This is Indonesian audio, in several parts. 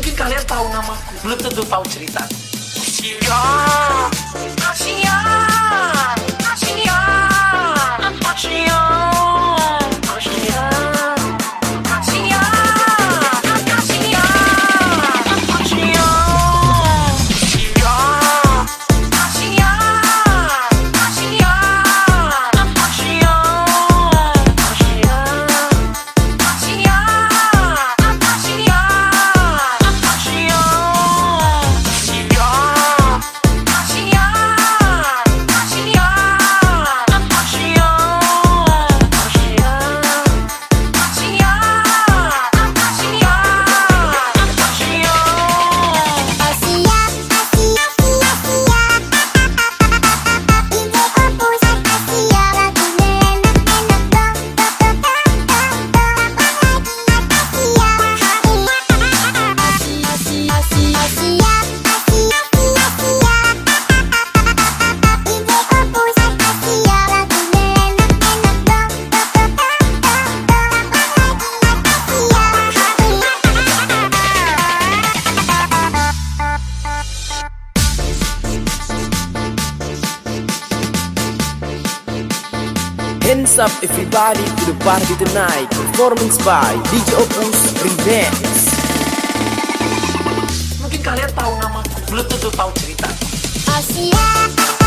Mungkin kalian tahu namaku, belum tentu tahu ceritaku. Asia, Asia, Asia, Asia, everybody to the party tonight. Performance by DJ Opus Remix. Mungkin kalian tahu namaku, belum tentu tahu ceritaku. Asia, Asia,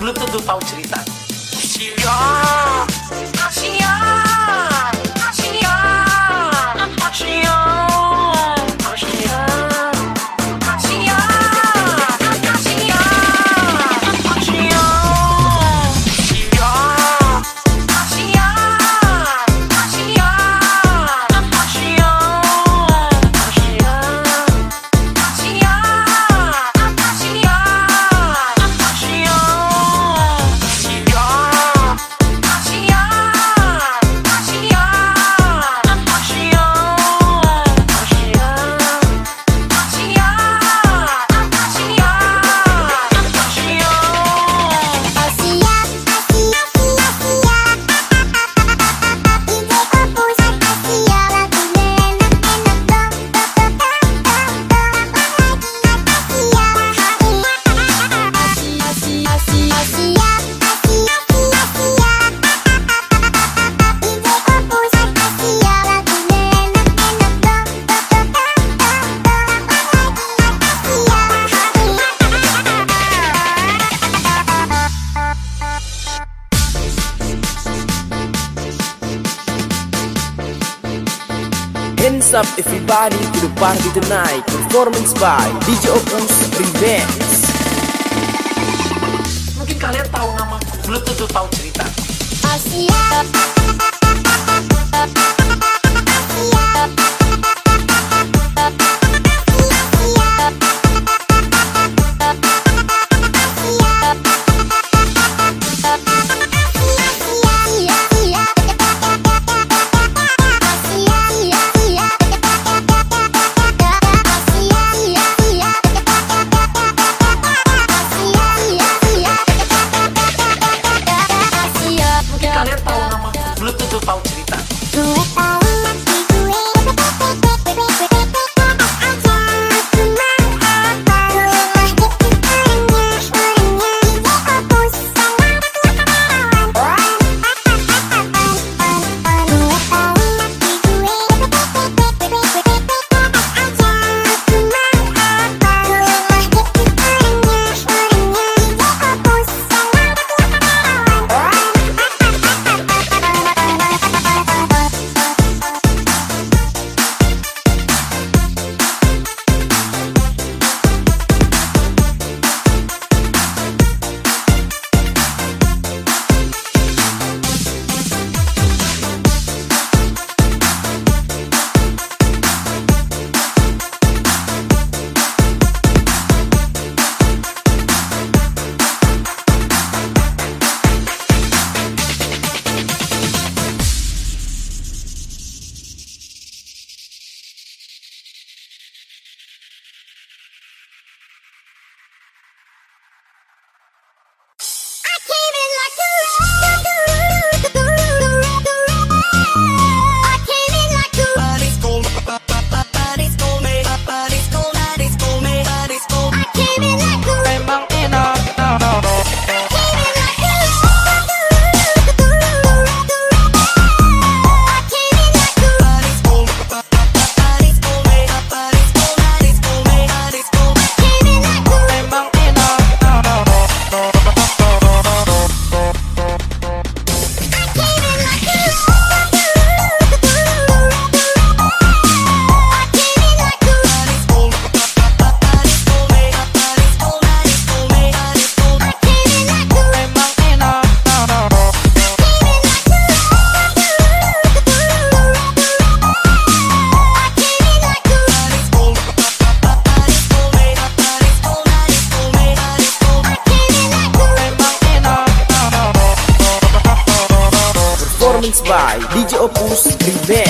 belum tentu tahu ceritaku. Asia, to the party tonight Performance by DJ Opus Remix Mungkin kalian tahu namaku, belum tentu tahu ceritaku. Asia, Mungkin DJ Opus Privé